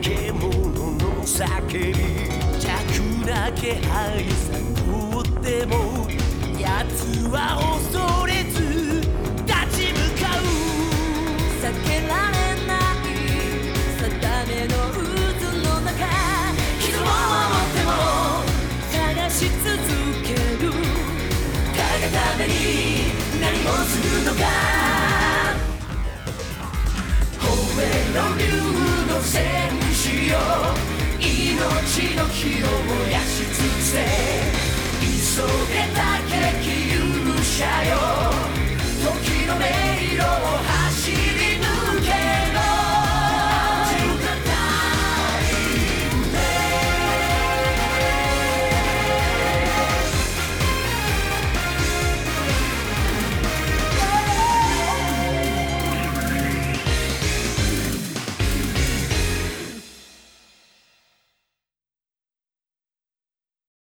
け物の叫び弱な気配探っても奴は恐のせいしよう。命の火を燃やし尽くせ。急げた